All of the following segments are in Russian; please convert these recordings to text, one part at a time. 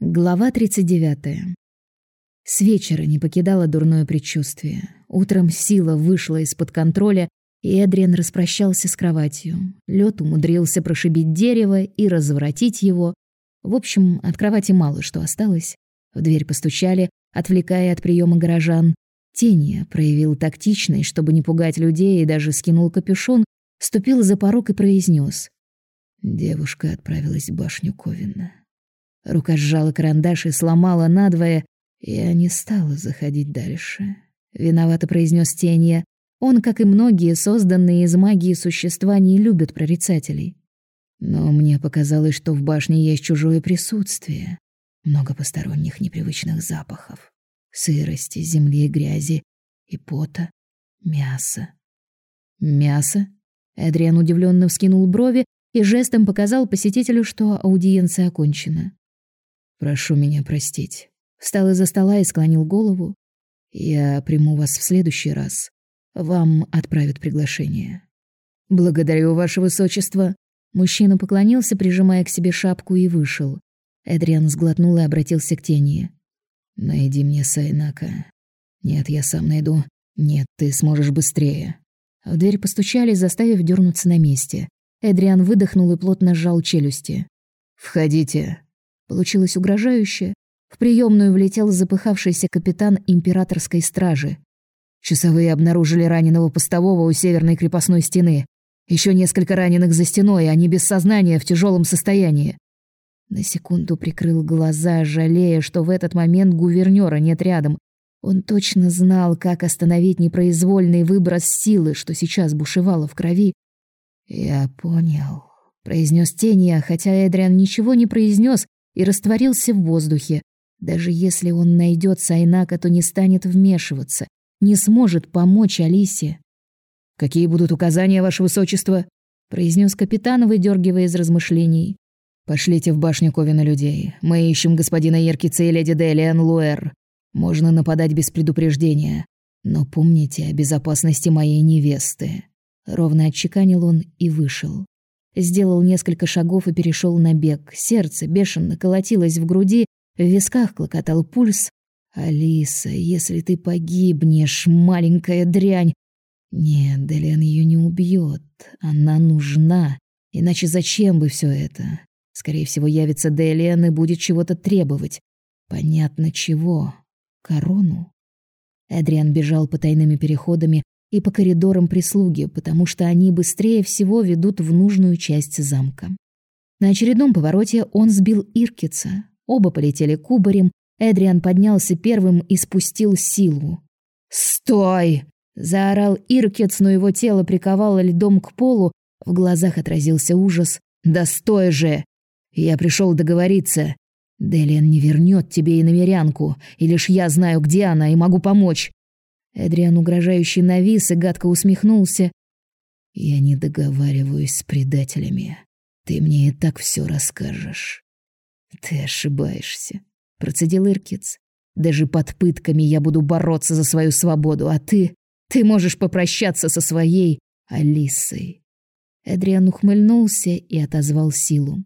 Глава 39. С вечера не покидало дурное предчувствие. Утром сила вышла из-под контроля, и Эдриан распрощался с кроватью. Лед умудрился прошибить дерево и разворотить его. В общем, от кровати мало что осталось. В дверь постучали, отвлекая от приема горожан. Тени проявил тактичность, чтобы не пугать людей, и даже скинул капюшон, ступил за порог и произнес: Девушка отправилась в башню Ковина. Рука сжала карандаш и сломала надвое. Я не стала заходить дальше. Виновато произнес Тенья. Он, как и многие созданные из магии существа, не любит прорицателей. Но мне показалось, что в башне есть чужое присутствие. Много посторонних непривычных запахов. Сырости, земли грязи. И пота. Мяса. Мясо? Эдриан удивленно вскинул брови и жестом показал посетителю, что аудиенция окончена. Прошу меня простить. Встал из-за стола и склонил голову. Я приму вас в следующий раз. Вам отправят приглашение. Благодарю, ваше высочество. Мужчина поклонился, прижимая к себе шапку и вышел. Эдриан сглотнул и обратился к тени. Найди мне Сайнака. Нет, я сам найду. Нет, ты сможешь быстрее. В дверь постучали, заставив дернуться на месте. Эдриан выдохнул и плотно сжал челюсти. Входите. Получилось угрожающе. В приемную влетел запыхавшийся капитан императорской стражи. Часовые обнаружили раненого постового у северной крепостной стены. Еще несколько раненых за стеной, они без сознания, в тяжелом состоянии. На секунду прикрыл глаза, жалея, что в этот момент гувернера нет рядом. Он точно знал, как остановить непроизвольный выброс силы, что сейчас бушевало в крови. «Я понял», — произнес Тения, хотя Эдриан ничего не произнес, и растворился в воздухе. Даже если он найдет Сайнака, то не станет вмешиваться, не сможет помочь Алисе. «Какие будут указания, Ваше Высочество?» — произнес капитан, выдергивая из размышлений. «Пошлите в башню Ковина людей. Мы ищем господина Еркица и леди Делиан Луэр. Можно нападать без предупреждения. Но помните о безопасности моей невесты». Ровно отчеканил он и вышел. Сделал несколько шагов и перешел на бег. Сердце бешено колотилось в груди, в висках клокотал пульс. «Алиса, если ты погибнешь, маленькая дрянь...» «Нет, Делен ее не убьет. Она нужна. Иначе зачем бы все это? Скорее всего, явится Делен и будет чего-то требовать. Понятно чего. Корону?» Эдриан бежал по тайными переходами, и по коридорам прислуги, потому что они быстрее всего ведут в нужную часть замка. На очередном повороте он сбил Иркица. Оба полетели кубарем. Эдриан поднялся первым и спустил силу. «Стой!» — заорал Иркиц, но его тело приковало льдом к полу. В глазах отразился ужас. «Да стой же! Я пришел договориться. Делиан не вернет тебе и намерянку, и лишь я знаю, где она, и могу помочь. Эдриан угрожающе навис и гадко усмехнулся. «Я не договариваюсь с предателями. Ты мне и так все расскажешь». «Ты ошибаешься», — процедил Иркиц. «Даже под пытками я буду бороться за свою свободу, а ты... Ты можешь попрощаться со своей Алисой». Эдриан ухмыльнулся и отозвал силу.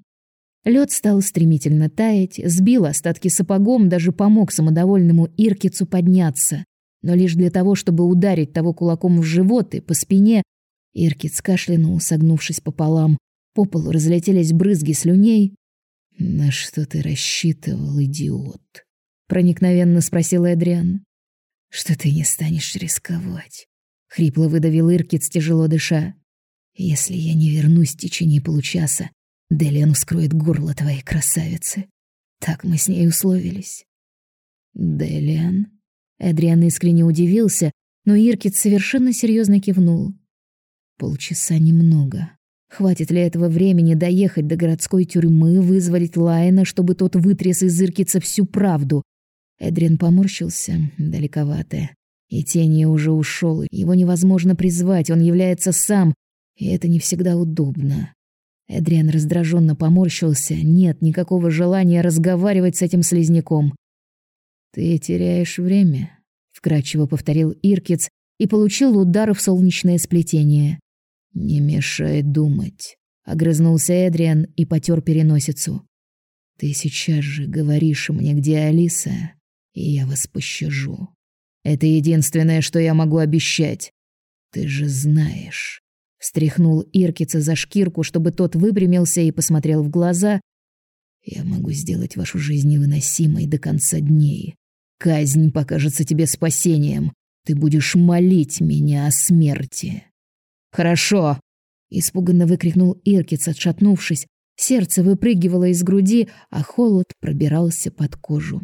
Лед стал стремительно таять, сбил остатки сапогом, даже помог самодовольному Иркицу подняться но лишь для того, чтобы ударить того кулаком в живот и по спине. Иркит кашлянул, согнувшись пополам. По полу разлетелись брызги слюней. «На что ты рассчитывал, идиот?» — проникновенно спросил Эдриан. «Что ты не станешь рисковать?» — хрипло выдавил Иркит, тяжело дыша. «Если я не вернусь в течение получаса, Делиан вскроет горло твоей красавицы. Так мы с ней условились». «Делиан?» Эдриан искренне удивился, но Иркит совершенно серьезно кивнул. Полчаса немного. Хватит ли этого времени доехать до городской тюрьмы, вызволить Лайна, чтобы тот вытряс из Иркица всю правду? Эдриан поморщился, далековато. И тени уже ушел, его невозможно призвать, он является сам, и это не всегда удобно. Эдриан раздраженно поморщился, нет никакого желания разговаривать с этим слизняком. «Ты теряешь время», — вкратчиво повторил Иркиц и получил удар в солнечное сплетение. «Не мешай думать», — огрызнулся Эдриан и потер переносицу. Ты сейчас же говоришь мне, где Алиса, и я вас пощажу. Это единственное, что я могу обещать. Ты же знаешь. Стряхнул Иркица за шкирку, чтобы тот выпрямился и посмотрел в глаза. Я могу сделать вашу жизнь невыносимой до конца дней. Казнь покажется тебе спасением. Ты будешь молить меня о смерти. Хорошо, испуганно выкрикнул Иркиц, отшатнувшись. Сердце выпрыгивало из груди, а холод пробирался под кожу.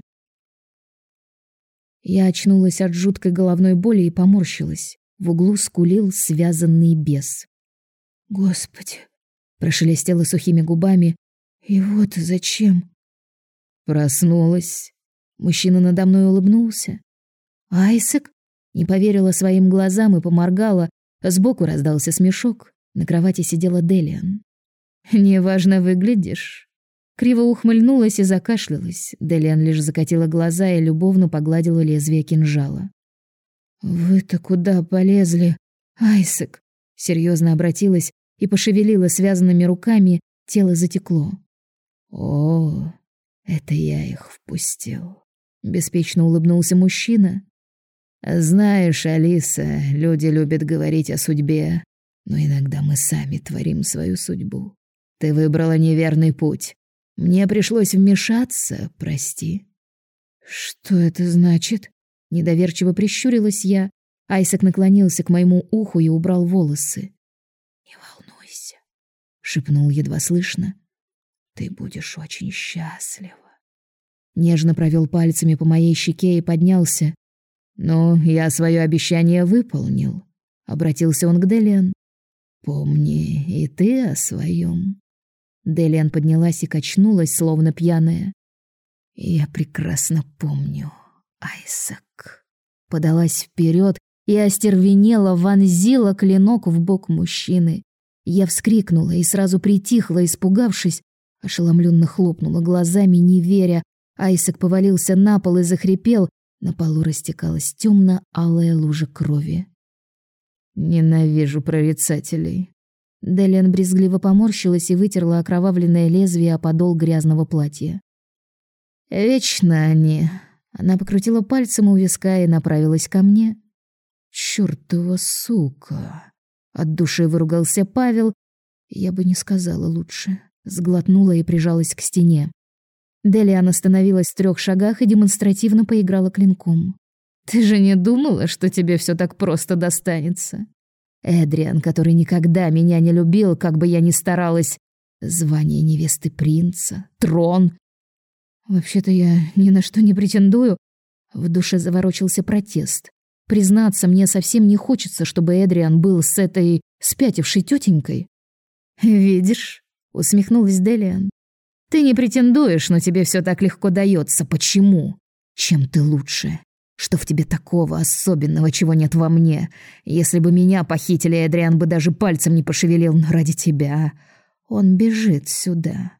Я очнулась от жуткой головной боли и поморщилась. В углу скулил связанный бес. Господи, прошелестела сухими губами. И вот зачем? Проснулась. Мужчина надо мной улыбнулся. Айсек не поверила своим глазам и поморгала. Сбоку раздался смешок. На кровати сидела Делиан. «Неважно выглядишь». Криво ухмыльнулась и закашлялась. Делиан лишь закатила глаза и любовно погладила лезвие кинжала. «Вы-то куда полезли, Айсек?» Серьезно обратилась и пошевелила связанными руками, тело затекло. «О, это я их впустил», — беспечно улыбнулся мужчина. «Знаешь, Алиса, люди любят говорить о судьбе, но иногда мы сами творим свою судьбу. Ты выбрала неверный путь. Мне пришлось вмешаться, прости». «Что это значит?» Недоверчиво прищурилась я. Айсек наклонился к моему уху и убрал волосы. «Не волнуйся», — шепнул едва слышно. «Ты будешь очень счастлива». Нежно провел пальцами по моей щеке и поднялся. «Ну, я свое обещание выполнил», — обратился он к Делиан. «Помни и ты о своем». Делиан поднялась и качнулась, словно пьяная. «Я прекрасно помню, Айсак». Подалась вперед и остервенела, вонзила клинок в бок мужчины. Я вскрикнула и сразу притихла, испугавшись, ошеломленно хлопнула глазами, не веря. Айсак повалился на пол и захрипел. На полу растекалась темно-алая лужа крови. Ненавижу прорицателей. Делиан брезгливо поморщилась и вытерла окровавленное лезвие о подол грязного платья. Вечно они. Она покрутила пальцем у виска и направилась ко мне. Чёртова сука. От души выругался Павел. Я бы не сказала лучше. Сглотнула и прижалась к стене. Делиан остановилась в трех шагах и демонстративно поиграла клинком. Ты же не думала, что тебе все так просто достанется? Эдриан, который никогда меня не любил, как бы я ни старалась, звание невесты принца, трон. Вообще-то я ни на что не претендую. В душе заворочился протест. Признаться, мне совсем не хочется, чтобы Эдриан был с этой спятившей тетенькой. «Видишь?» — усмехнулась Делиан. «Ты не претендуешь, но тебе все так легко дается. Почему? Чем ты лучше? Что в тебе такого особенного, чего нет во мне? Если бы меня похитили, Эдриан бы даже пальцем не пошевелил, но ради тебя он бежит сюда».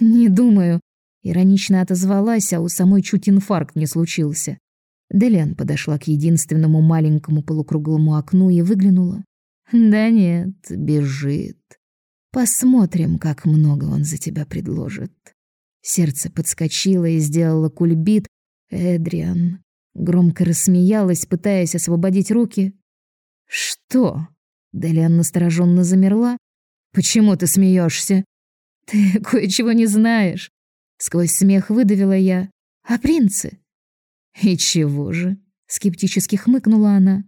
«Не думаю», — иронично отозвалась, а у самой чуть инфаркт не случился. Делиан подошла к единственному маленькому полукруглому окну и выглянула. «Да нет, бежит. Посмотрим, как много он за тебя предложит». Сердце подскочило и сделало кульбит. Эдриан громко рассмеялась, пытаясь освободить руки. «Что?» Делиан настороженно замерла. «Почему ты смеешься?» «Ты кое-чего не знаешь», — сквозь смех выдавила я. «А принцы?» «И чего же?» — скептически хмыкнула она.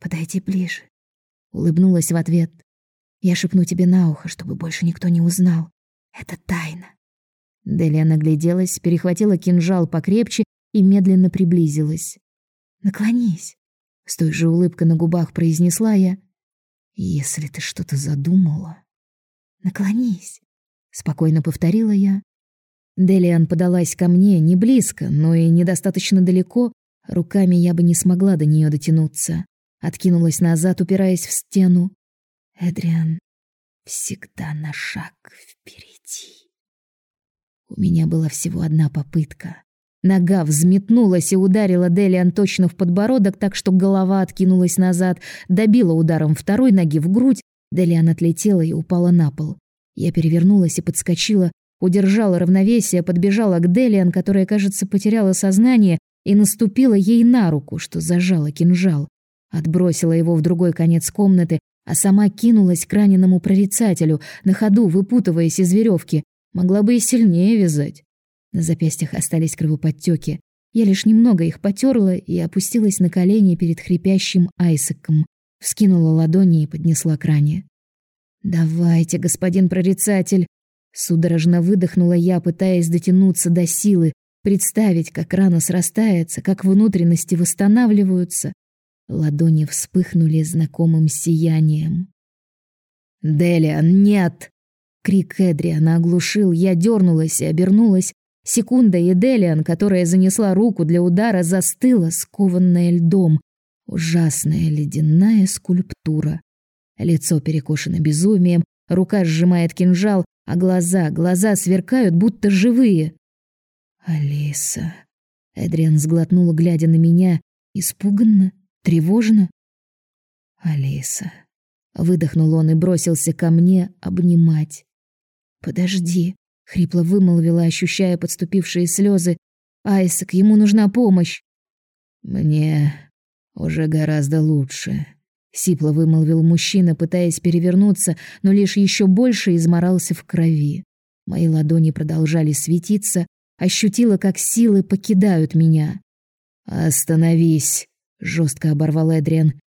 «Подойди ближе», — улыбнулась в ответ. «Я шепну тебе на ухо, чтобы больше никто не узнал. Это тайна». Делия нагляделась, перехватила кинжал покрепче и медленно приблизилась. «Наклонись», — с той же улыбкой на губах произнесла я. «Если ты что-то задумала...» «Наклонись», — спокойно повторила я. Делиан подалась ко мне не близко, но и недостаточно далеко. Руками я бы не смогла до нее дотянуться. Откинулась назад, упираясь в стену. Эдриан всегда на шаг впереди. У меня была всего одна попытка. Нога взметнулась и ударила Делиан точно в подбородок, так что голова откинулась назад, добила ударом второй ноги в грудь. Делиан отлетела и упала на пол. Я перевернулась и подскочила, удержала равновесие, подбежала к Делиан, которая, кажется, потеряла сознание, и наступила ей на руку, что зажала кинжал. Отбросила его в другой конец комнаты, а сама кинулась к раненому прорицателю, на ходу выпутываясь из веревки. Могла бы и сильнее вязать. На запястьях остались кровоподтеки. Я лишь немного их потерла и опустилась на колени перед хрипящим Айсеком, вскинула ладони и поднесла к ране. «Давайте, господин прорицатель!» Судорожно выдохнула я, пытаясь дотянуться до силы, представить, как рана срастается, как внутренности восстанавливаются. Ладони вспыхнули знакомым сиянием. «Делиан, нет!» Крик Эдриана оглушил, я дернулась и обернулась. Секунда, и Делиан, которая занесла руку для удара, застыла, скованная льдом. Ужасная ледяная скульптура. Лицо перекошено безумием, рука сжимает кинжал, а глаза, глаза сверкают, будто живые. Алиса. Эдриан сглотнула, глядя на меня, испуганно, тревожно. Алиса. Выдохнул он и бросился ко мне обнимать. Подожди, хрипло вымолвила, ощущая подступившие слезы. Айсак, ему нужна помощь. Мне уже гораздо лучше, сипло вымолвил мужчина, пытаясь перевернуться, но лишь еще больше изморался в крови. Мои ладони продолжали светиться, ощутила, как силы покидают меня. Остановись, жестко оборвал Эдриан.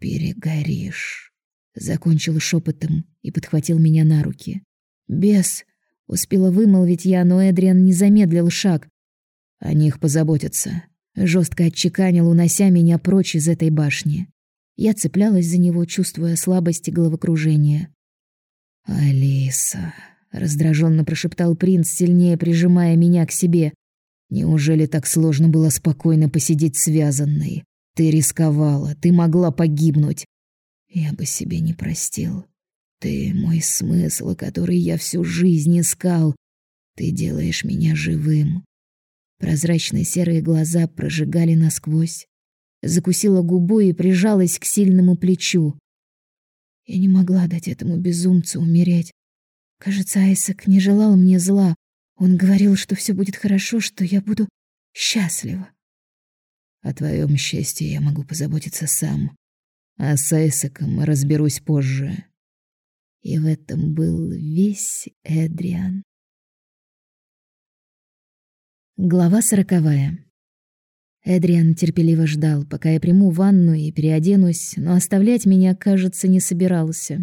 Перегоришь, закончил шепотом и подхватил меня на руки. Бес, успела вымолвить я, но Эдриан не замедлил шаг. О них позаботятся, жестко отчеканил, унося меня прочь из этой башни. Я цеплялась за него, чувствуя слабость и головокружение. Алиса, раздраженно прошептал принц, сильнее прижимая меня к себе. Неужели так сложно было спокойно посидеть связанной? Ты рисковала, ты могла погибнуть. Я бы себе не простил. Ты мой смысл, который я всю жизнь искал. Ты делаешь меня живым. Прозрачные серые глаза прожигали насквозь. Закусила губу и прижалась к сильному плечу. Я не могла дать этому безумцу умереть. Кажется, Айсак не желал мне зла. Он говорил, что все будет хорошо, что я буду счастлива. О твоем счастье я могу позаботиться сам. А с Айсаком разберусь позже. И в этом был весь Эдриан. Глава сороковая. Эдриан терпеливо ждал, пока я приму ванну и переоденусь, но оставлять меня, кажется, не собирался.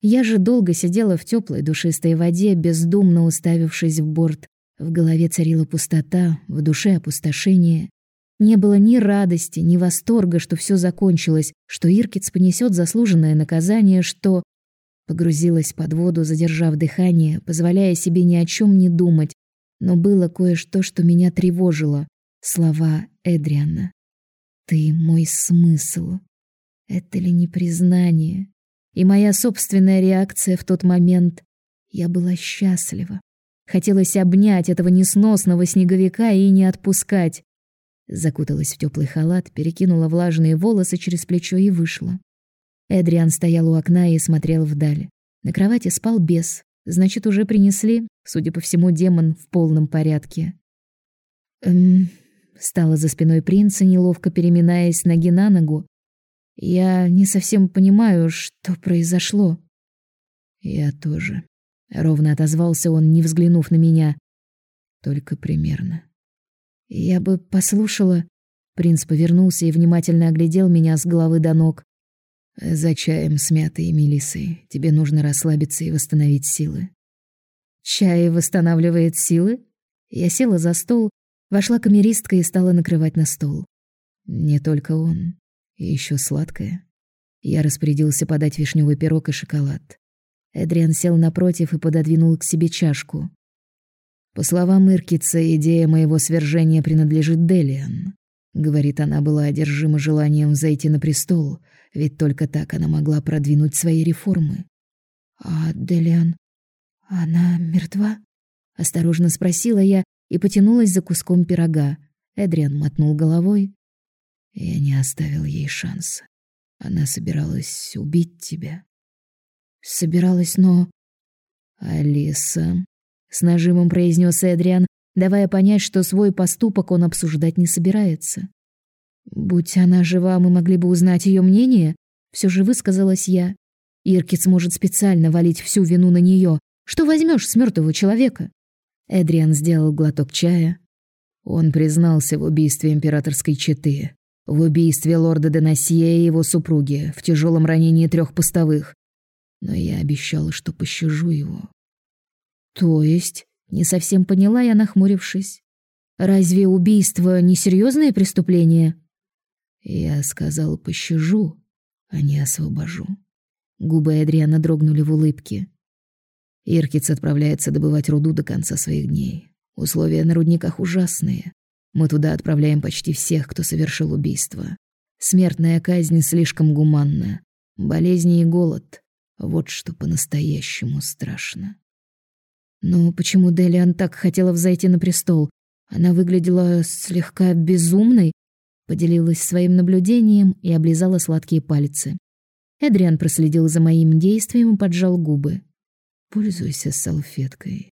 Я же долго сидела в теплой душистой воде, бездумно уставившись в борт. В голове царила пустота, в душе опустошение. Не было ни радости, ни восторга, что все закончилось, что Иркиц понесет заслуженное наказание, что Погрузилась под воду, задержав дыхание, позволяя себе ни о чем не думать, но было кое-что, что меня тревожило. Слова Эдриана. «Ты мой смысл». Это ли не признание? И моя собственная реакция в тот момент. Я была счастлива. Хотелось обнять этого несносного снеговика и не отпускать. Закуталась в теплый халат, перекинула влажные волосы через плечо и вышла. Эдриан стоял у окна и смотрел вдаль. На кровати спал бес. Значит, уже принесли, судя по всему, демон в полном порядке. Эм, стала за спиной принца, неловко переминаясь ноги на ногу. Я не совсем понимаю, что произошло. Я тоже. Ровно отозвался он, не взглянув на меня. Только примерно. Я бы послушала. Принц повернулся и внимательно оглядел меня с головы до ног. За чаем с мятой и мелиссой. Тебе нужно расслабиться и восстановить силы. Чай восстанавливает силы? Я села за стол, вошла камеристка и стала накрывать на стол. Не только он, и еще сладкое. Я распорядился подать вишневый пирог и шоколад. Эдриан сел напротив и пододвинул к себе чашку. По словам Иркица, идея моего свержения принадлежит Делиан. Говорит, она была одержима желанием зайти на престол, ведь только так она могла продвинуть свои реформы. А Делиан, она мертва? Осторожно спросила я и потянулась за куском пирога. Эдриан мотнул головой. Я не оставил ей шанса. Она собиралась убить тебя. Собиралась, но... Алиса, с нажимом произнес Эдриан, давая понять, что свой поступок он обсуждать не собирается. Будь она жива, мы могли бы узнать ее мнение, все же высказалась я. Иркиц может специально валить всю вину на нее. Что возьмешь с мертвого человека? Эдриан сделал глоток чая. Он признался в убийстве императорской четы, в убийстве лорда Денасье и его супруги, в тяжелом ранении трех постовых. Но я обещал, что пощажу его. То есть, не совсем поняла я, нахмурившись. Разве убийство не серьезное преступление? Я сказал, пощажу, а не освобожу. Губы Эдриана дрогнули в улыбке. Иркиц отправляется добывать руду до конца своих дней. Условия на рудниках ужасные. Мы туда отправляем почти всех, кто совершил убийство. Смертная казнь слишком гуманна. Болезни и голод — вот что по-настоящему страшно. Но почему Делиан так хотела взойти на престол? Она выглядела слегка безумной, поделилась своим наблюдением и облизала сладкие пальцы. Эдриан проследил за моим действием и поджал губы. Пользуйся салфеткой.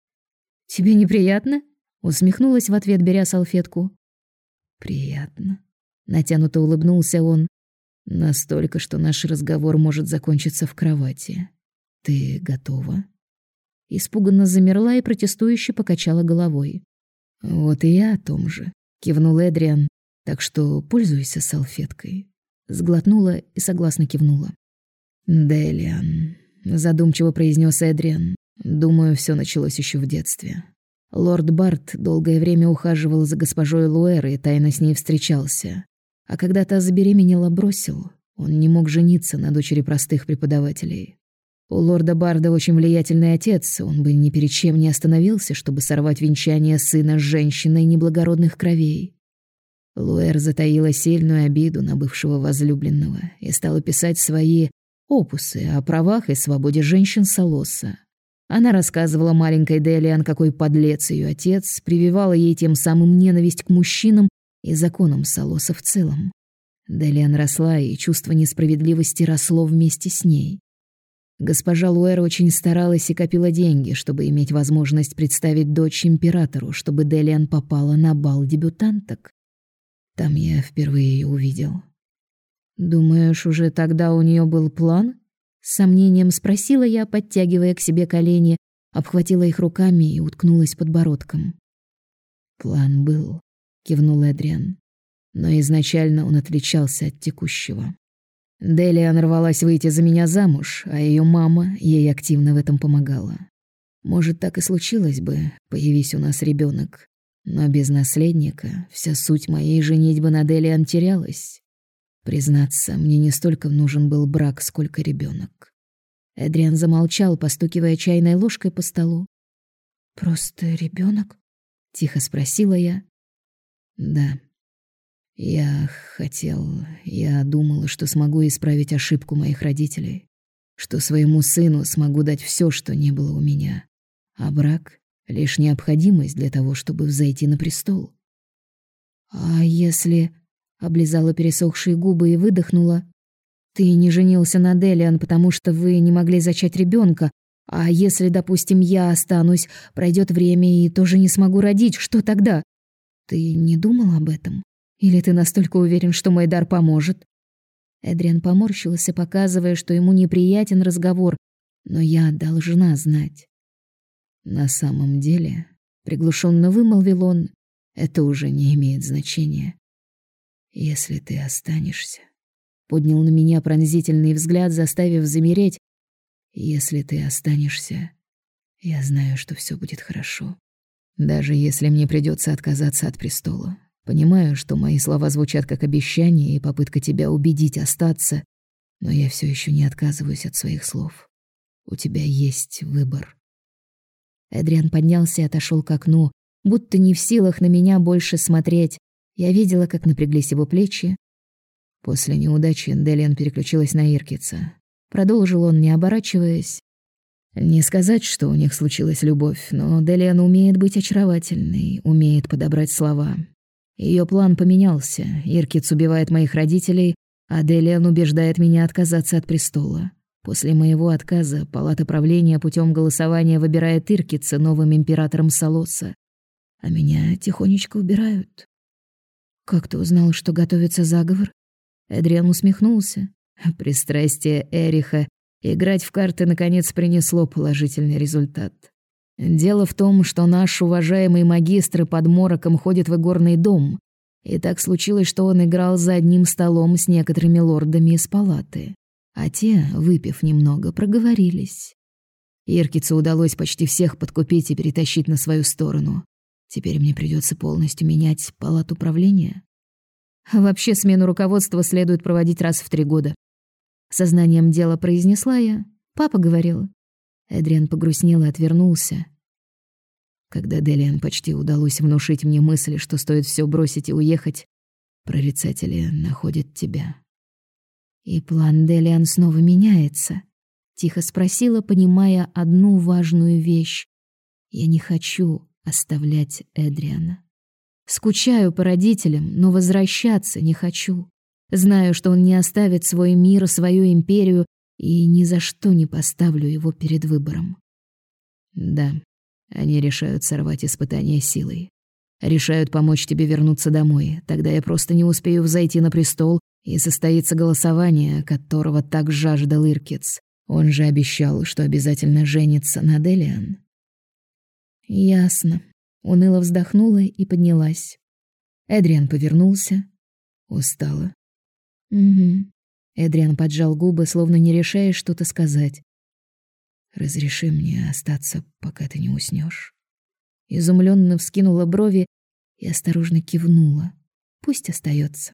Тебе неприятно? усмехнулась в ответ, беря салфетку. Приятно. Натянуто улыбнулся он. Настолько, что наш разговор может закончиться в кровати. Ты готова? Испуганно замерла и протестующе покачала головой. Вот и я о том же, кивнул Эдриан. Так что пользуйся салфеткой. Сглотнула и согласно кивнула. Делиан, задумчиво произнес Эдриан. Думаю, все началось еще в детстве. Лорд Барт долгое время ухаживал за госпожой Луэр и тайно с ней встречался. А когда та забеременела, бросил. Он не мог жениться на дочери простых преподавателей. У лорда Барда очень влиятельный отец, он бы ни перед чем не остановился, чтобы сорвать венчание сына с женщиной неблагородных кровей. Луэр затаила сильную обиду на бывшего возлюбленного и стала писать свои опусы о правах и свободе женщин Солоса. Она рассказывала маленькой Делиан, какой подлец ее отец, прививала ей тем самым ненависть к мужчинам и законам Солоса в целом. Делиан росла, и чувство несправедливости росло вместе с ней. Госпожа Луэр очень старалась и копила деньги, чтобы иметь возможность представить дочь императору, чтобы Делиан попала на бал дебютанток. Там я впервые ее увидел. «Думаешь, уже тогда у нее был план?» С сомнением спросила я, подтягивая к себе колени, обхватила их руками и уткнулась подбородком. «План был», — кивнул Эдриан. «Но изначально он отличался от текущего. Делиан рвалась выйти за меня замуж, а ее мама ей активно в этом помогала. Может, так и случилось бы, появись у нас ребенок, но без наследника вся суть моей женитьбы на Делиан терялась. Признаться, мне не столько нужен был брак, сколько ребенок. Эдриан замолчал, постукивая чайной ложкой по столу. «Просто ребенок? тихо спросила я. «Да. Я хотел... Я думала, что смогу исправить ошибку моих родителей, что своему сыну смогу дать все, что не было у меня. А брак — лишь необходимость для того, чтобы взойти на престол». «А если...» облизала пересохшие губы и выдохнула. Ты не женился на Делиан, потому что вы не могли зачать ребенка, а если, допустим, я останусь, пройдет время и тоже не смогу родить, что тогда? Ты не думал об этом? Или ты настолько уверен, что мой дар поможет? Эдриан поморщился, показывая, что ему неприятен разговор, но я должна знать. На самом деле, приглушенно вымолвил он, это уже не имеет значения. Если ты останешься, поднял на меня пронзительный взгляд, заставив замереть. Если ты останешься, я знаю, что все будет хорошо. Даже если мне придется отказаться от престола. Понимаю, что мои слова звучат как обещание и попытка тебя убедить остаться, но я все еще не отказываюсь от своих слов. У тебя есть выбор. Эдриан поднялся и отошел к окну, будто не в силах на меня больше смотреть. Я видела, как напряглись его плечи. После неудачи Делиан переключилась на Иркица. Продолжил он, не оборачиваясь. Не сказать, что у них случилась любовь, но Делиан умеет быть очаровательной, умеет подобрать слова. Ее план поменялся. Иркиц убивает моих родителей, а Делиан убеждает меня отказаться от престола. После моего отказа палата правления путем голосования выбирает Иркица новым императором Солоса, а меня тихонечко убирают. Как ты узнал, что готовится заговор? Эдриан усмехнулся. Пристрастие Эриха играть в карты наконец принесло положительный результат. Дело в том, что наш уважаемый магистр под мороком ходит в игорный дом, и так случилось, что он играл за одним столом с некоторыми лордами из палаты, а те, выпив немного, проговорились. Иркицу удалось почти всех подкупить и перетащить на свою сторону. Теперь мне придется полностью менять палату правления. Вообще смену руководства следует проводить раз в три года. Сознанием дела произнесла я. Папа говорил. Эдриан погрустнел и отвернулся. Когда Делиан почти удалось внушить мне мысль, что стоит все бросить и уехать, прорицатели находят тебя. И план Делиан снова меняется. Тихо спросила, понимая одну важную вещь. Я не хочу оставлять Эдриана. Скучаю по родителям, но возвращаться не хочу. Знаю, что он не оставит свой мир, свою империю, и ни за что не поставлю его перед выбором. Да, они решают сорвать испытание силой. Решают помочь тебе вернуться домой. Тогда я просто не успею взойти на престол, и состоится голосование, которого так жаждал Иркиц. Он же обещал, что обязательно женится на Делиан. Ясно. Уныло вздохнула и поднялась. Эдриан повернулся. Устала. Угу. Эдриан поджал губы, словно не решая что-то сказать. Разреши мне остаться, пока ты не уснешь. Изумленно вскинула брови и осторожно кивнула. Пусть остается.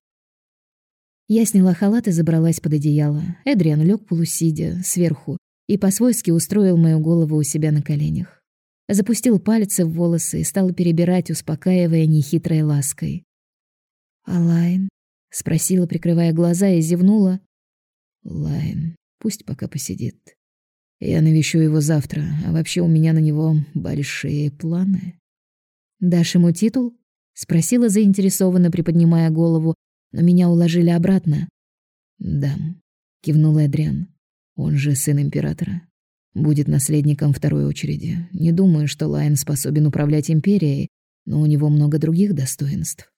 Я сняла халат и забралась под одеяло. Эдриан лег полусидя, сверху, и по-свойски устроил мою голову у себя на коленях. Запустил пальцы в волосы и стал перебирать, успокаивая нехитрой лаской. «Алайн?» — спросила, прикрывая глаза, и зевнула. «Лайн, пусть пока посидит. Я навещу его завтра, а вообще у меня на него большие планы». «Дашь ему титул?» — спросила заинтересованно, приподнимая голову, но меня уложили обратно. «Да», — кивнул Эдриан. «Он же сын императора. Будет наследником второй очереди. Не думаю, что Лайн способен управлять империей, но у него много других достоинств».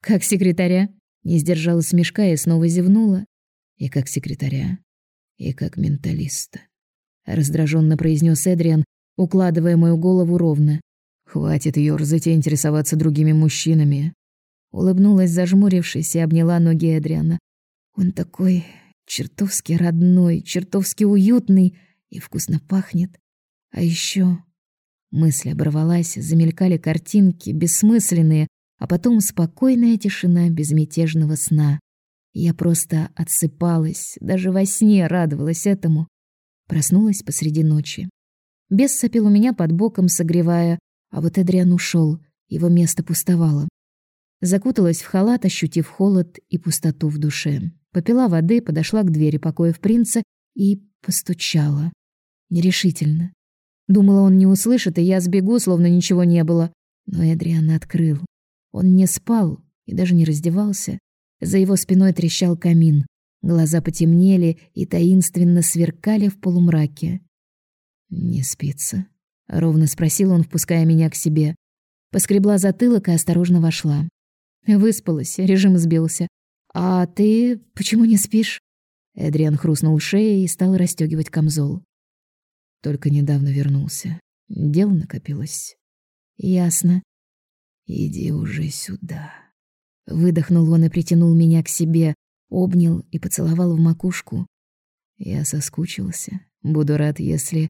«Как секретаря?» Не сдержала смешка и снова зевнула. «И как секретаря, и как менталиста», — раздраженно произнес Эдриан, укладывая мою голову ровно. «Хватит ёрзать и интересоваться другими мужчинами. Улыбнулась, зажмурившись, и обняла ноги Эдриана. Он такой чертовски родной, чертовски уютный и вкусно пахнет. А еще мысль оборвалась, замелькали картинки, бессмысленные, а потом спокойная тишина безмятежного сна. Я просто отсыпалась, даже во сне радовалась этому. Проснулась посреди ночи. Бес сопел у меня под боком, согревая, а вот Эдриан ушел, его место пустовало. Закуталась в халат, ощутив холод и пустоту в душе. Попила воды, подошла к двери покоев принца и постучала. Нерешительно. Думала, он не услышит, и я сбегу, словно ничего не было. Но Эдриан открыл. Он не спал и даже не раздевался. За его спиной трещал камин. Глаза потемнели и таинственно сверкали в полумраке. «Не спится?» — ровно спросил он, впуская меня к себе. Поскребла затылок и осторожно вошла. Выспалась, режим сбился. А ты почему не спишь? Эдриан хрустнул шеей и стал расстегивать камзол. Только недавно вернулся. Дело накопилось. Ясно. Иди уже сюда. Выдохнул он и притянул меня к себе, обнял и поцеловал в макушку. Я соскучился. Буду рад, если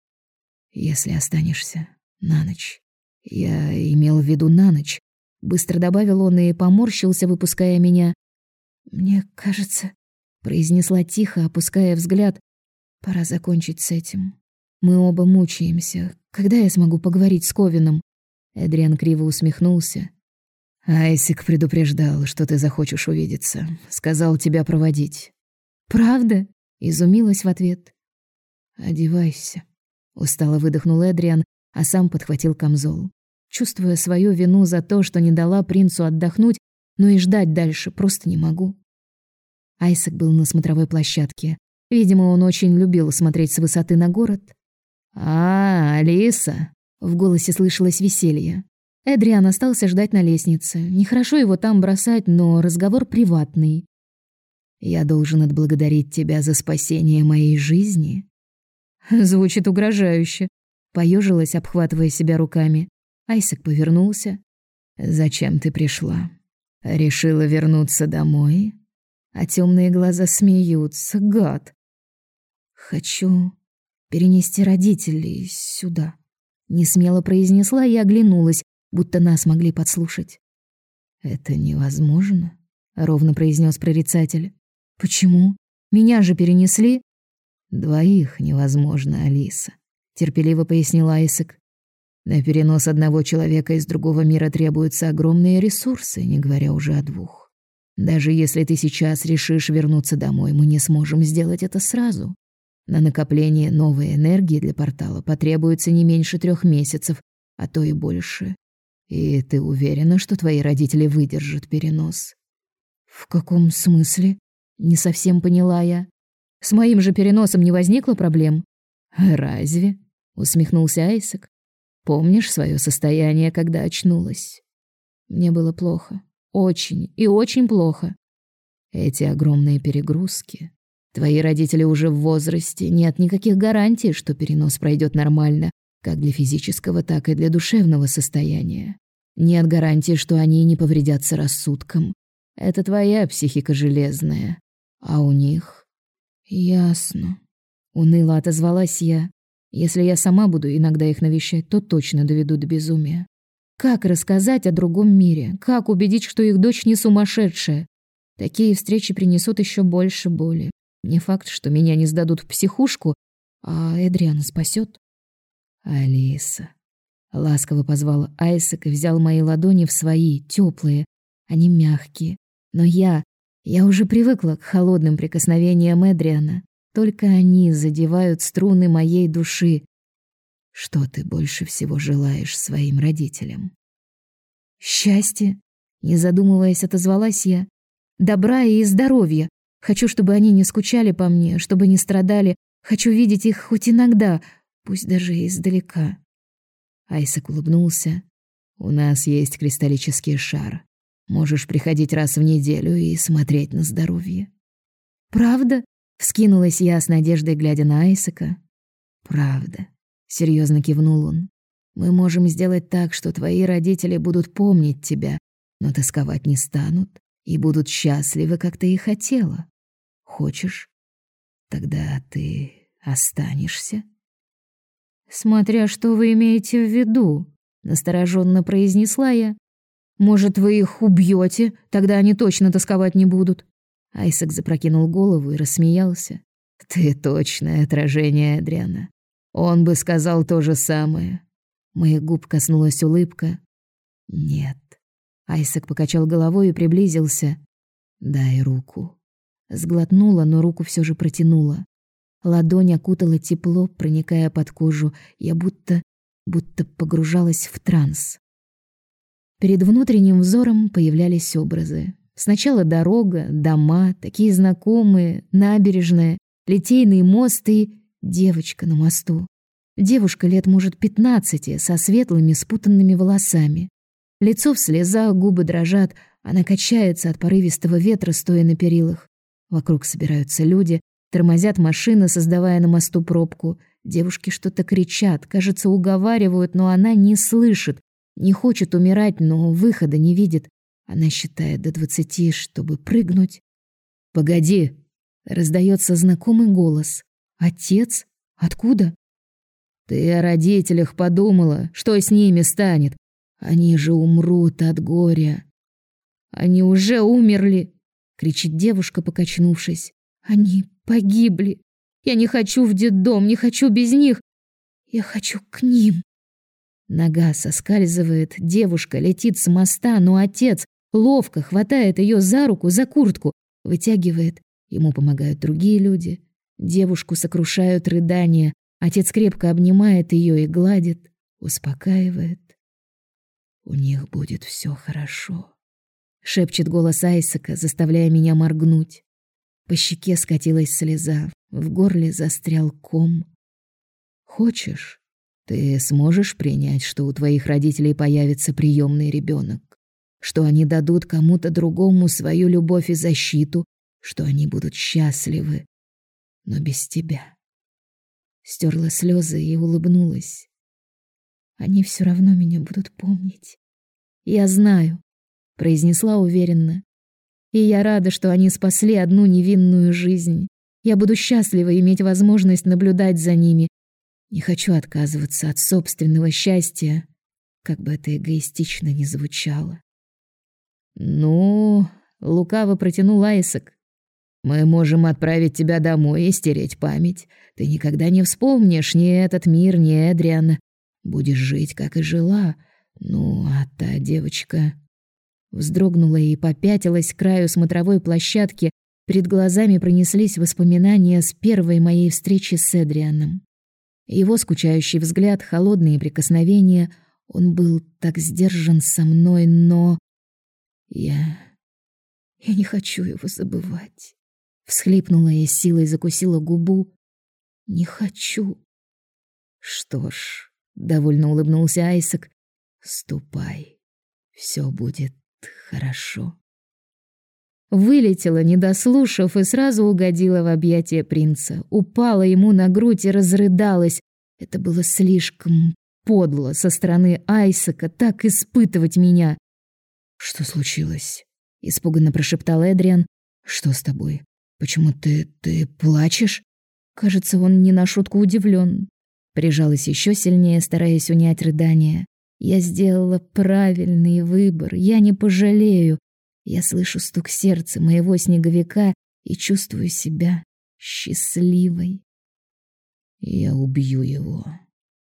если останешься на ночь. Я имел в виду на ночь, Быстро добавил он и поморщился, выпуская меня. «Мне кажется», — произнесла тихо, опуская взгляд, — «пора закончить с этим. Мы оба мучаемся. Когда я смогу поговорить с Ковином?» Эдриан криво усмехнулся. «Айсик предупреждал, что ты захочешь увидеться. Сказал тебя проводить». «Правда?» — изумилась в ответ. «Одевайся», — устало выдохнул Эдриан, а сам подхватил камзол чувствуя свою вину за то, что не дала принцу отдохнуть, но и ждать дальше просто не могу. Айсек был на смотровой площадке. Видимо, он очень любил смотреть с высоты на город. «А, Алиса!» — в голосе слышалось веселье. Эдриан остался ждать на лестнице. Нехорошо его там бросать, но разговор приватный. «Я должен отблагодарить тебя за спасение моей жизни». Звучит угрожающе. Поежилась, обхватывая себя руками. Айсек повернулся. «Зачем ты пришла? Решила вернуться домой?» А темные глаза смеются. Гад. «Хочу перенести родителей сюда», — несмело произнесла и оглянулась, будто нас могли подслушать. «Это невозможно», — ровно произнес прорицатель. «Почему? Меня же перенесли?» «Двоих невозможно, Алиса», — терпеливо пояснил Айсек. «На перенос одного человека из другого мира требуются огромные ресурсы, не говоря уже о двух. Даже если ты сейчас решишь вернуться домой, мы не сможем сделать это сразу. На накопление новой энергии для портала потребуется не меньше трех месяцев, а то и больше. И ты уверена, что твои родители выдержат перенос? В каком смысле? Не совсем поняла я. С моим же переносом не возникло проблем? Разве? усмехнулся Айсек. Помнишь свое состояние, когда очнулась? Мне было плохо, очень и очень плохо. Эти огромные перегрузки Твои родители уже в возрасте, нет никаких гарантий, что перенос пройдет нормально, как для физического, так и для душевного состояния. Нет гарантии, что они не повредятся рассудком. Это твоя психика железная, а у них... Ясно. Уныло отозвалась я. Если я сама буду иногда их навещать, то точно доведу до безумия. Как рассказать о другом мире? Как убедить, что их дочь не сумасшедшая? Такие встречи принесут еще больше боли. Не факт, что меня не сдадут в психушку, а Эдриана спасет. Алиса. Ласково позвал Айсек и взял мои ладони в свои, теплые, они мягкие. Но я, я уже привыкла к холодным прикосновениям Эдриана. Только они задевают струны моей души. Что ты больше всего желаешь своим родителям? Счастье, не задумываясь, отозвалась я. Добра и здоровья. Хочу, чтобы они не скучали по мне, чтобы не страдали. Хочу видеть их хоть иногда, пусть даже издалека. Айсак улыбнулся. У нас есть кристаллический шар. Можешь приходить раз в неделю и смотреть на здоровье. Правда? Вскинулась я с надеждой, глядя на Айсака. Правда, серьезно кивнул он. Мы можем сделать так, что твои родители будут помнить тебя, но тосковать не станут и будут счастливы, как ты и хотела. Хочешь? Тогда ты останешься? Смотря что вы имеете в виду, настороженно произнесла я. Может, вы их убьете, тогда они точно тосковать не будут. Айсак запрокинул голову и рассмеялся. Ты точное отражение Адриана. Он бы сказал то же самое. Моих губ коснулась улыбка. Нет. Айсак покачал головой и приблизился. Дай руку. Сглотнула, но руку все же протянула. Ладонь окутала тепло, проникая под кожу. Я будто будто погружалась в транс. Перед внутренним взором появлялись образы. Сначала дорога, дома, такие знакомые, набережная, литейный мост и девочка на мосту. Девушка лет, может, пятнадцати, со светлыми спутанными волосами. Лицо в слезах, губы дрожат, она качается от порывистого ветра, стоя на перилах. Вокруг собираются люди, тормозят машины, создавая на мосту пробку. Девушки что-то кричат, кажется, уговаривают, но она не слышит, не хочет умирать, но выхода не видит. Она считает до двадцати, чтобы прыгнуть. «Погоди!» — раздается знакомый голос. «Отец? Откуда?» «Ты о родителях подумала, что с ними станет? Они же умрут от горя». «Они уже умерли!» кричит девушка, покачнувшись. Они погибли. Я не хочу в детдом, не хочу без них. Я хочу к ним. Нога соскальзывает, девушка летит с моста, но отец ловко хватает ее за руку, за куртку, вытягивает. Ему помогают другие люди. Девушку сокрушают рыдания. Отец крепко обнимает ее и гладит, успокаивает. У них будет все хорошо шепчет голос Айсака, заставляя меня моргнуть. По щеке скатилась слеза, в горле застрял ком. Хочешь, ты сможешь принять, что у твоих родителей появится приемный ребенок, что они дадут кому-то другому свою любовь и защиту, что они будут счастливы, но без тебя. Стерла слезы и улыбнулась. Они все равно меня будут помнить. Я знаю, произнесла уверенно. И я рада, что они спасли одну невинную жизнь. Я буду счастлива иметь возможность наблюдать за ними. Не хочу отказываться от собственного счастья, как бы это эгоистично ни звучало. Ну, лукаво протянул Айсак. Мы можем отправить тебя домой и стереть память. Ты никогда не вспомнишь ни этот мир, ни Эдриана. Будешь жить, как и жила. Ну, а та девочка вздрогнула и попятилась к краю смотровой площадки. Перед глазами пронеслись воспоминания с первой моей встречи с Эдрианом. Его скучающий взгляд, холодные прикосновения. Он был так сдержан со мной, но я я не хочу его забывать. Всхлипнула и силой закусила губу. Не хочу. Что ж, довольно улыбнулся Айсак. Ступай. Все будет хорошо. Вылетела, не дослушав, и сразу угодила в объятия принца. Упала ему на грудь и разрыдалась. Это было слишком подло со стороны Айсака так испытывать меня. Что случилось? испуганно прошептал Эдриан. Что с тобой? Почему ты ты плачешь? Кажется, он не на шутку удивлен. Прижалась еще сильнее, стараясь унять рыдания. Я сделала правильный выбор. Я не пожалею. Я слышу стук сердца моего снеговика и чувствую себя счастливой. Я убью его,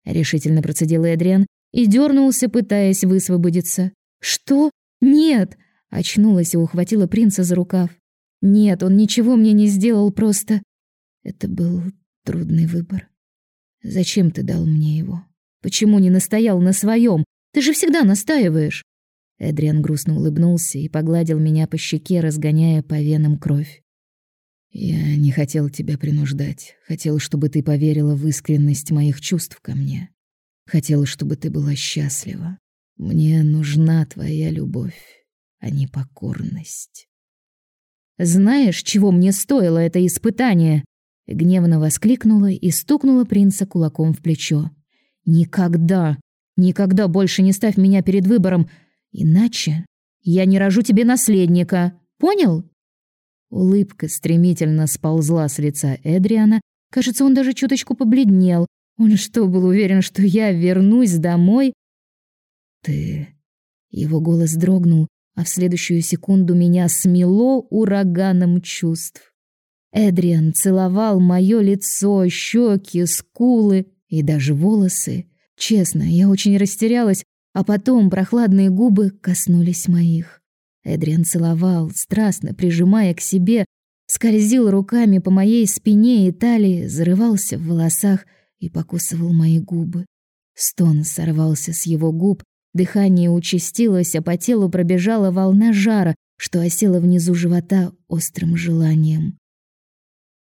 решительно процедил Эдриан и дернулся, пытаясь высвободиться. Что? Нет, очнулась и ухватила принца за рукав. Нет, он ничего мне не сделал, просто это был трудный выбор. Зачем ты дал мне его? Почему не настоял на своем? Ты же всегда настаиваешь. Эдриан грустно улыбнулся и погладил меня по щеке, разгоняя по венам кровь. Я не хотел тебя принуждать. Хотел, чтобы ты поверила в искренность моих чувств ко мне. Хотел, чтобы ты была счастлива. Мне нужна твоя любовь, а не покорность. Знаешь, чего мне стоило это испытание? гневно воскликнула и стукнула принца кулаком в плечо. Никогда, никогда больше не ставь меня перед выбором, иначе я не рожу тебе наследника. Понял? Улыбка стремительно сползла с лица Эдриана. Кажется, он даже чуточку побледнел. Он что, был уверен, что я вернусь домой? Ты Его голос дрогнул, а в следующую секунду меня смело ураганом чувств. Эдриан целовал мое лицо, щеки, скулы и даже волосы. Честно, я очень растерялась, а потом прохладные губы коснулись моих. Эдриан целовал, страстно прижимая к себе, скользил руками по моей спине и талии, зарывался в волосах и покусывал мои губы. Стон сорвался с его губ, Дыхание участилось, а по телу пробежала волна жара, что осела внизу живота острым желанием.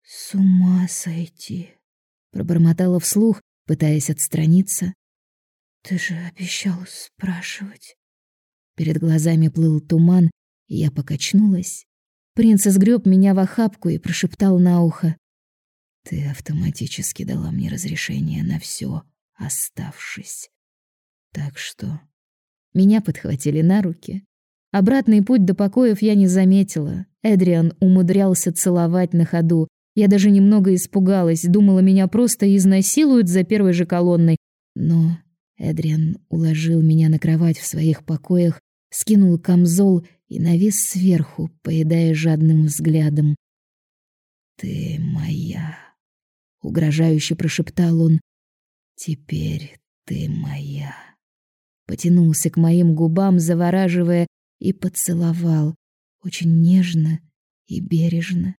«С ума сойти!» — пробормотала вслух, пытаясь отстраниться. «Ты же обещал спрашивать». Перед глазами плыл туман, и я покачнулась. Принц сгреб меня в охапку и прошептал на ухо. «Ты автоматически дала мне разрешение на все, оставшись. Так что меня подхватили на руки. Обратный путь до покоев я не заметила. Эдриан умудрялся целовать на ходу. Я даже немного испугалась, думала, меня просто изнасилуют за первой же колонной. Но Эдриан уложил меня на кровать в своих покоях, скинул камзол и навис сверху, поедая жадным взглядом. «Ты моя», — угрожающе прошептал он. «Теперь ты моя» потянулся к моим губам, завораживая, и поцеловал, очень нежно и бережно.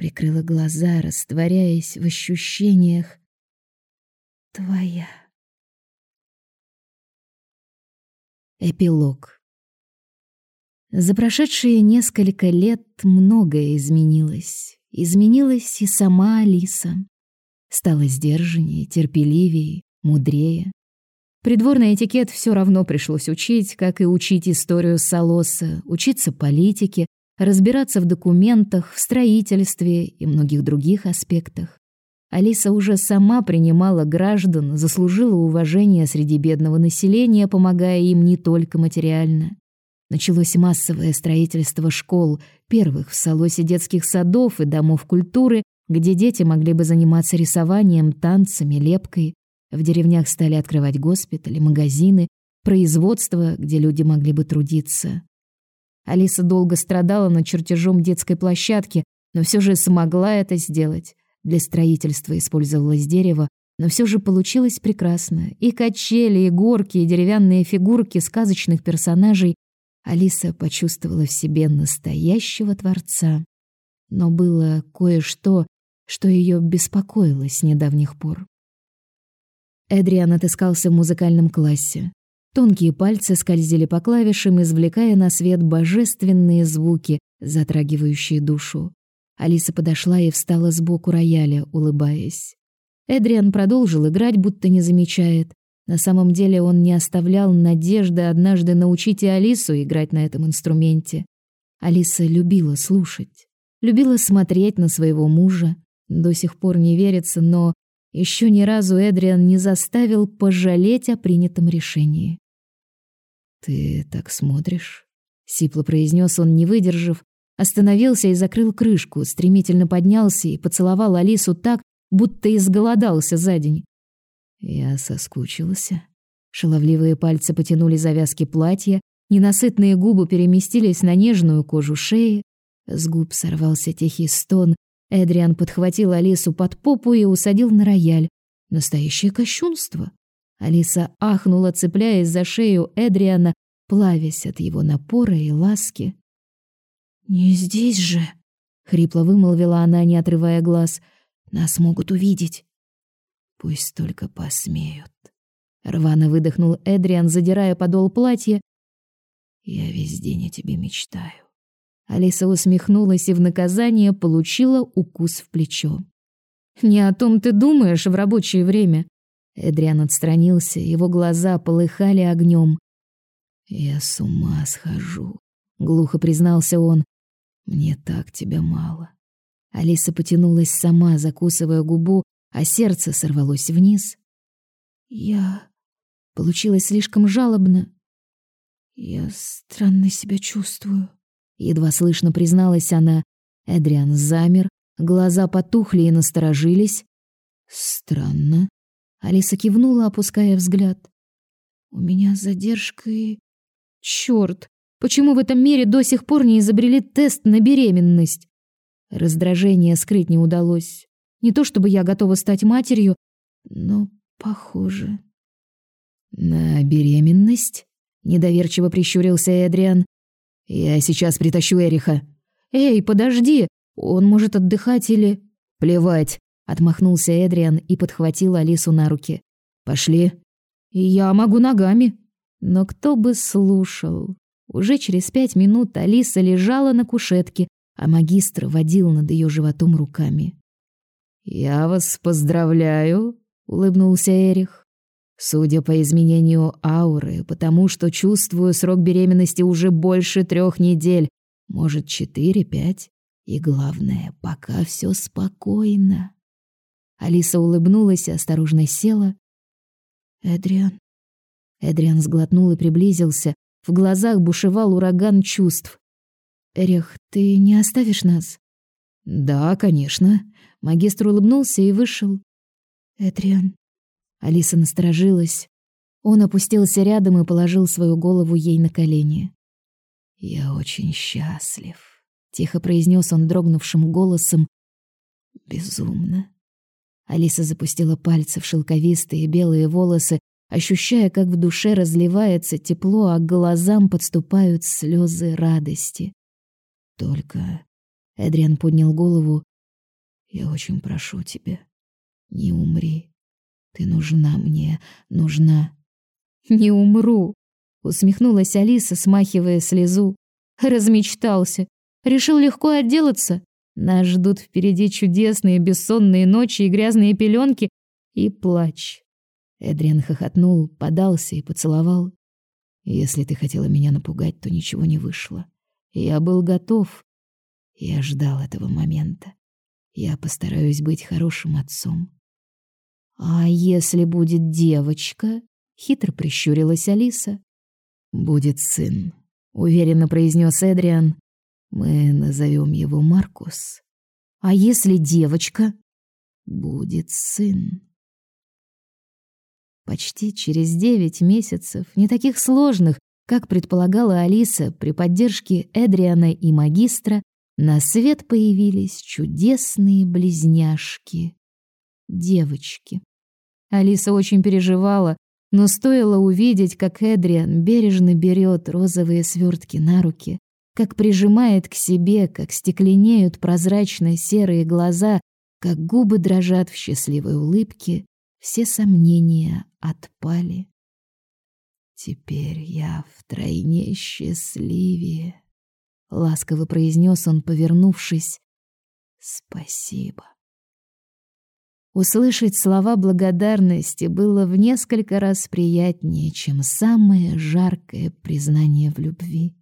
Прикрыла глаза, растворяясь в ощущениях. Твоя. Эпилог. За прошедшие несколько лет многое изменилось. Изменилась и сама Алиса. Стала сдержаннее, терпеливее, мудрее. Придворный этикет все равно пришлось учить, как и учить историю Солоса, учиться политике, разбираться в документах, в строительстве и многих других аспектах. Алиса уже сама принимала граждан, заслужила уважение среди бедного населения, помогая им не только материально. Началось массовое строительство школ, первых в Солосе детских садов и домов культуры, где дети могли бы заниматься рисованием, танцами, лепкой. В деревнях стали открывать госпитали, магазины, производства, где люди могли бы трудиться. Алиса долго страдала над чертежом детской площадки, но все же смогла это сделать. Для строительства использовалось дерево, но все же получилось прекрасно. И качели, и горки, и деревянные фигурки сказочных персонажей Алиса почувствовала в себе настоящего творца. Но было кое-что, что ее беспокоило с недавних пор. Эдриан отыскался в музыкальном классе. Тонкие пальцы скользили по клавишам, извлекая на свет божественные звуки, затрагивающие душу. Алиса подошла и встала сбоку рояля, улыбаясь. Эдриан продолжил играть, будто не замечает. На самом деле он не оставлял надежды однажды научить и Алису играть на этом инструменте. Алиса любила слушать, любила смотреть на своего мужа. До сих пор не верится, но еще ни разу Эдриан не заставил пожалеть о принятом решении. «Ты так смотришь?» — сипло произнес он, не выдержав, остановился и закрыл крышку, стремительно поднялся и поцеловал Алису так, будто изголодался за день. Я соскучился. Шаловливые пальцы потянули завязки платья, ненасытные губы переместились на нежную кожу шеи. С губ сорвался тихий стон. Эдриан подхватил Алису под попу и усадил на рояль. Настоящее кощунство. Алиса ахнула, цепляясь за шею Эдриана, плавясь от его напора и ласки. «Не здесь же!» — хрипло вымолвила она, не отрывая глаз. «Нас могут увидеть». Пусть только посмеют. Рвано выдохнул Эдриан, задирая подол платья. Я весь день о тебе мечтаю. Алиса усмехнулась и в наказание получила укус в плечо. Не о том ты думаешь в рабочее время. Эдриан отстранился, его глаза полыхали огнем. Я с ума схожу, глухо признался он. Мне так тебя мало. Алиса потянулась сама, закусывая губу, а сердце сорвалось вниз. Я... Получилось слишком жалобно. Я странно себя чувствую. Едва слышно призналась она. Эдриан замер, глаза потухли и насторожились. Странно. Алиса кивнула, опуская взгляд. У меня задержка и... Чёрт! Почему в этом мире до сих пор не изобрели тест на беременность? Раздражение скрыть не удалось. Не то чтобы я готова стать матерью, но похоже. На беременность? Недоверчиво прищурился Эдриан. Я сейчас притащу Эриха. Эй, подожди, он может отдыхать или... Плевать, отмахнулся Эдриан и подхватил Алису на руки. Пошли. Я могу ногами. Но кто бы слушал. Уже через пять минут Алиса лежала на кушетке, а магистр водил над ее животом руками. «Я вас поздравляю», — улыбнулся Эрих. «Судя по изменению ауры, потому что чувствую срок беременности уже больше трех недель, может, четыре-пять. И главное, пока все спокойно». Алиса улыбнулась и осторожно села. «Эдриан». Эдриан сглотнул и приблизился. В глазах бушевал ураган чувств. «Эрих, ты не оставишь нас?» «Да, конечно», Магистр улыбнулся и вышел. Этриан. Алиса насторожилась. Он опустился рядом и положил свою голову ей на колени. «Я очень счастлив», — тихо произнес он дрогнувшим голосом. «Безумно». Алиса запустила пальцы в шелковистые белые волосы, ощущая, как в душе разливается тепло, а к глазам подступают слезы радости. «Только...» — Эдриан поднял голову. Я очень прошу тебя, не умри. Ты нужна мне, нужна. Не умру, усмехнулась Алиса, смахивая слезу. Размечтался. Решил легко отделаться. Нас ждут впереди чудесные бессонные ночи и грязные пеленки и плач. Эдриан хохотнул, подался и поцеловал. Если ты хотела меня напугать, то ничего не вышло. Я был готов. Я ждал этого момента. Я постараюсь быть хорошим отцом. А если будет девочка? Хитро прищурилась Алиса. Будет сын, уверенно произнес Эдриан. Мы назовем его Маркус. А если девочка? Будет сын. Почти через девять месяцев, не таких сложных, как предполагала Алиса, при поддержке Эдриана и магистра, на свет появились чудесные близняшки. Девочки. Алиса очень переживала, но стоило увидеть, как Эдриан бережно берет розовые свертки на руки, как прижимает к себе, как стекленеют прозрачные серые глаза, как губы дрожат в счастливой улыбке, все сомнения отпали. Теперь я втройне счастливее, ласково произнес он, повернувшись. Спасибо. Услышать слова благодарности было в несколько раз приятнее, чем самое жаркое признание в любви.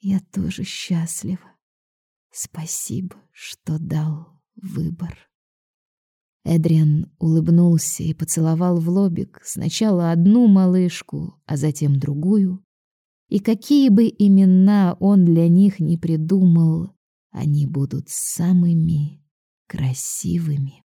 Я тоже счастлива. Спасибо, что дал выбор. Эдриан улыбнулся и поцеловал в лобик сначала одну малышку, а затем другую. И какие бы имена он для них ни придумал, они будут самыми красивыми.